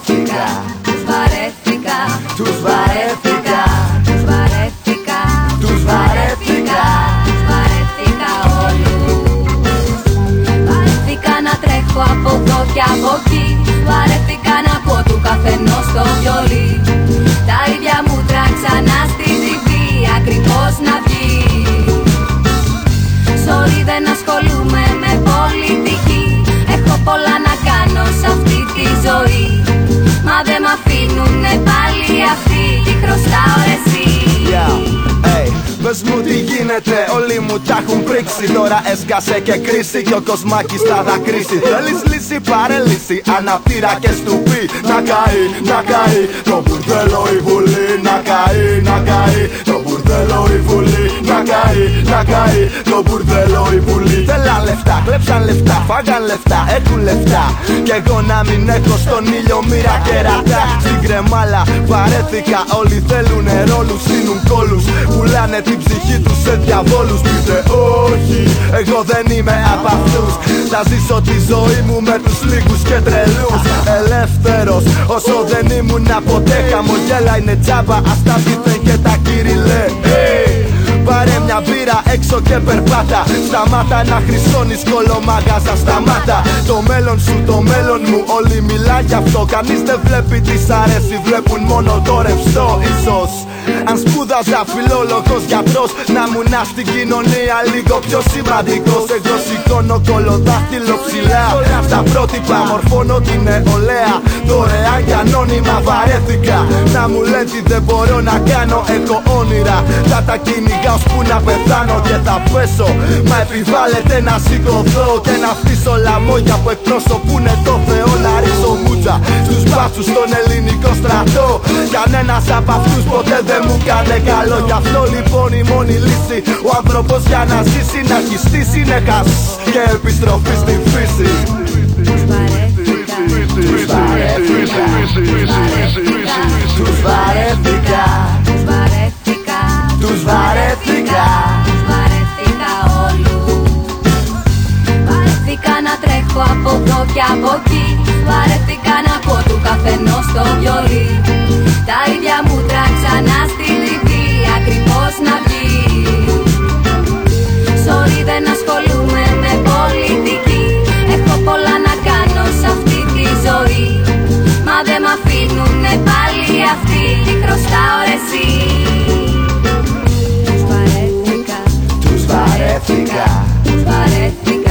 quer ficar. Πες μου τι γίνεται, όλοι μου τα έχουν πρίξει. Τώρα έσκασε και κρίση και ο κοσμάκης θα δακρύσει. Θέλεις λύση, πάρε λύση, αναπτήρα και στουπί Να καεί, να καεί, το μπουρδέλο η βουλή Να καεί, να καεί, το μπουρδέλο η βουλή Να καεί, να καεί, το μπουρδέλο η βουλή. Θέλαν λεφτά, κλέψαν λεφτά, φάγαν λεφτά, έχουν λεφτά. Κι εγώ να μην έχω στον ήλιο μοίρα και ρατά Στην κρεμάλα βαρέθηκα, όλοι θέλουνε ρόλους, στείλουν κόλους. Πουλάνε την ψυχή τους σε διαβόλους. Πείτε όχι, εγώ δεν είμαι από αυτούς. Θα ζήσω τη ζωή μου με τους λίγους και τρελούς. Ελεύθερος, όσο δεν ήμουν ποτέ Χαμογέλα είναι τσάμπα, ας τα δείτε και τα κυριλέ hey! Πάρε μια μπύρα έξω και περπάτα. Σταμάτα να χρυσώνεις κολομάγαζα Σταμάτα. Το μέλλον σου, το μέλλον μου Όλοι μιλά γι' αυτό. Κανείς δεν βλέπει τι σ' αρέσει. Βλέπουν μόνο το ρευστό ίσως αν σπούδαζα φιλόλογος γιατρός Να ήμουν στην κοινωνία λίγο πιο σημαντικός. Εγώ σηκώνω κολοδάχτυλο ψηλά. Στα πρότυπα μορφώνω την νεολαία. Δωρεάν και ανώνυμα βαρέθηκα. Να μου λένε τι δεν μπορώ να κάνω Έχω όνειρα. Θα τα κυνηγάω που να πεθάνω και θα πέσω. Μα επιβάλλεται να σηκωθώ Και να φτύσω λαμόγια που εκπροσωπούνε το Θεό. Να ρίξω μούτσα στους μπάτσους στον ελληνικό στρατό Κανένας από αυτούς ποτέ δεν μου κάνε καλό. Γι' αυτό λοιπόν η μόνη λύση Ο άνθρωπος για να ζήσει να έχει στη συνεχάς Και επιστροφή στη φύση. Τους βαρέθηκα. Τους βαρέθηκα Τους βαρέθηκα Τους βαρέθηκα Τους βαρέθηκα Τους βαρέθηκα όλους. Βαρέθηκα να τρέχω από εδώ και από εκεί. Βαρέθηκα να ακούω του καθενός το βιολί χρωστάω ρε εσύ. Τους βαρέθηκα. Τους βαρέθηκα. Τους βαρέθηκα.